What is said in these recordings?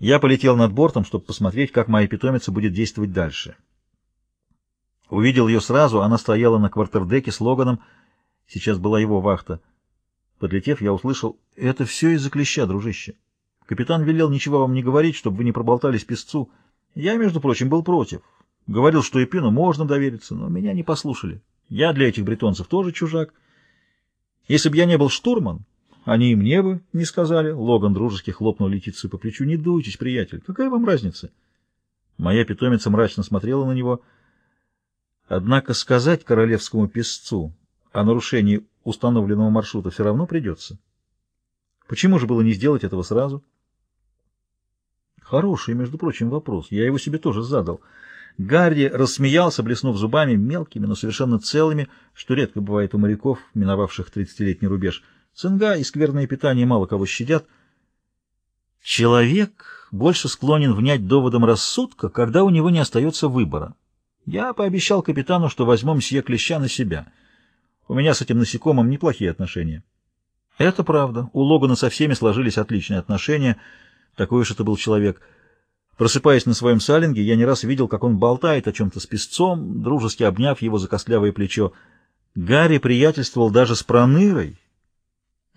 Я полетел над бортом, чтобы посмотреть, как моя питомица будет действовать дальше. Увидел ее сразу, она стояла на квартердеке с Логаном, сейчас была его вахта. Подлетев, я услышал, это все из-за клеща, дружище. Капитан велел ничего вам не говорить, чтобы вы не проболтались песцу. Я, между прочим, был против. Говорил, что Эпину можно довериться, но меня не послушали. Я для этих бретонцев тоже чужак. Если бы я не был штурман, они и мне бы не сказали. Логан дружески хлопнул Летицию по плечу. Не дуйтесь, приятель, какая вам разница? Моя питомица мрачно смотрела на него. Однако сказать королевскому песцу о нарушении установленного маршрута все равно придется. Почему же было не сделать этого сразу? Хороший, между прочим, вопрос. Я его себе тоже задал. Гарри рассмеялся, блеснув зубами, мелкими, но совершенно целыми, что редко бывает у моряков, миновавших тридцатилетний рубеж. Цинга и скверное питание мало кого щадят. Человек больше склонен внять доводом рассудка, когда у него не остается выбора. Я пообещал капитану, что возьму мсье Клеща на себя. У меня с этим насекомым неплохие отношения. Это правда. У Логана со всеми сложились отличные отношения. Такой уж это был человек — Просыпаясь на своем салинге, я не раз видел, как он болтает о чем-то с песцом, дружески обняв его за костлявое плечо. Гарри приятельствовал даже с Пронырой,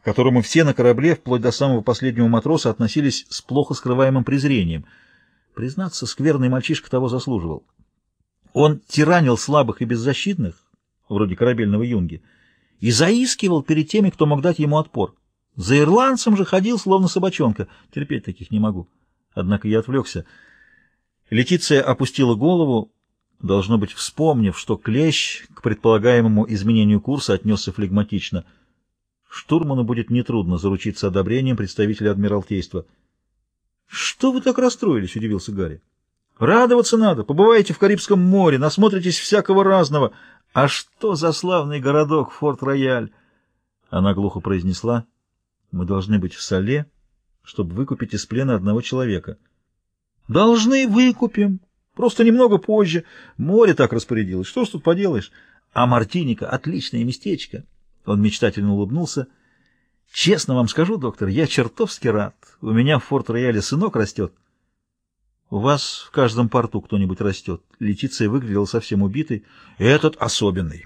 которому все на корабле, вплоть до самого последнего матроса, относились с плохо скрываемым презрением. Признаться, скверный мальчишка того заслуживал. Он тиранил слабых и беззащитных, вроде корабельного юнги, и заискивал перед теми, кто мог дать ему отпор. За ирландцем же ходил, словно собачонка. Терпеть таких не могу. Однако я отвлекся. Летиция опустила голову, должно быть, вспомнив, что клещ к предполагаемому изменению курса отнесся флегматично. Штурману будет нетрудно заручиться одобрением представителя Адмиралтейства. — Что вы так расстроились? — удивился Гарри. — Радоваться надо. Побываете в Карибском море, насмотритесь всякого разного. А что за славный городок Форт-Рояль? Она глухо произнесла. — Мы должны быть в Соле чтобы выкупить из плена одного человека. Должны выкупим. Просто немного позже. Море так распорядилось. Что ж тут поделаешь? А Мартиника — отличное местечко. Он мечтательно улыбнулся. Честно вам скажу, доктор, я чертовски рад. У меня в Форт-Рояле сынок растет. У вас в каждом порту кто-нибудь растет. Летиция выглядела совсем убитой. Этот особенный.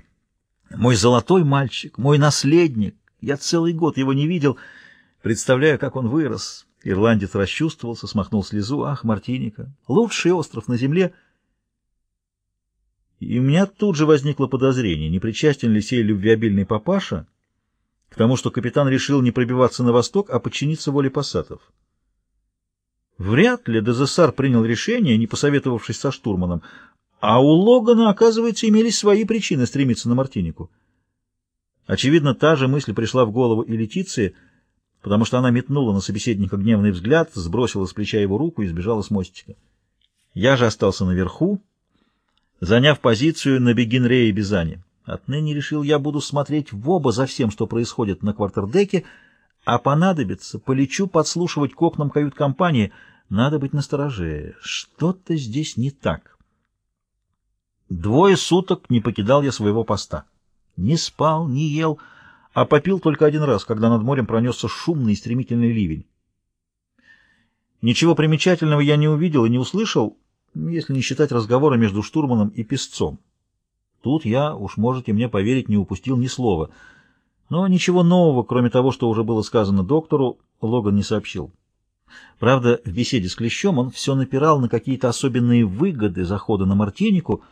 Мой золотой мальчик, мой наследник. Я целый год его не видел. Представляю, как он вырос. Ирландец расчувствовался, смахнул слезу. Ах, Мартиника, лучший остров на земле. И у меня тут же возникло подозрение, не причастен ли сей любвеобильный папаша к тому, что капитан решил не пробиваться на восток, а подчиниться воле пассатов. Вряд ли Дезессар принял решение, не посоветовавшись со штурманом, а у Логана, оказывается, имелись свои причины стремиться на Мартинику. Очевидно, та же мысль пришла в голову и Летиции — потому что она метнула на собеседника гневный взгляд, сбросила с плеча его руку и сбежала с мостика. Я же остался наверху, заняв позицию на Бегинре и Бизане. Отныне решил, я буду смотреть в оба за всем, что происходит на квартердеке, а понадобится, полечу подслушивать к окнам кают-компании. Надо быть настороже. Что-то здесь не так. Двое суток не покидал я своего поста. Не спал, не ел, а попил только один раз, когда над морем пронесся шумный и стремительный ливень. Ничего примечательного я не увидел и не услышал, если не считать разговора между штурманом и песцом. Тут я, уж можете мне поверить, не упустил ни слова. Но ничего нового, кроме того, что уже было сказано доктору, Логан не сообщил. Правда, в беседе с Клещом он все напирал на какие-то особенные выгоды захода на Мартинику —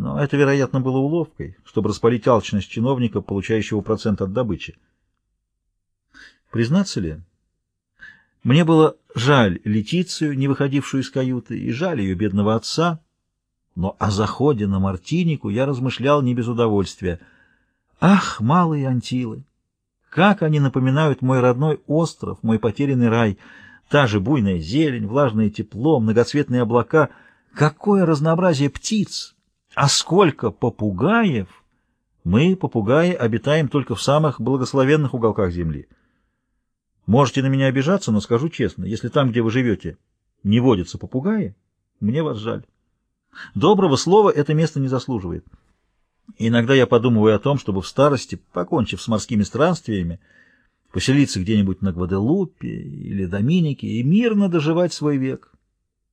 но это, вероятно, было уловкой, чтобы распалить алчность чиновника, получающего процент от добычи. Признаться ли, мне было жаль Летицию, не выходившую из каюты, и жаль ее бедного отца, но о заходе на Мартинику я размышлял не без удовольствия. Ах, малые антилы! Как они напоминают мой родной остров, мой потерянный рай! Та же буйная зелень, влажное тепло, многоцветные облака. Какое разнообразие птиц! А сколько попугаев! Мы, попугаи, обитаем только в самых благословенных уголках земли. Можете на меня обижаться, но скажу честно, если там, где вы живете, не водятся попугаи, мне вас жаль. Доброго слова это место не заслуживает. Иногда я подумываю о том, чтобы в старости, покончив с морскими странствиями, поселиться где-нибудь на Гваделупе или Доминике и мирно доживать свой век.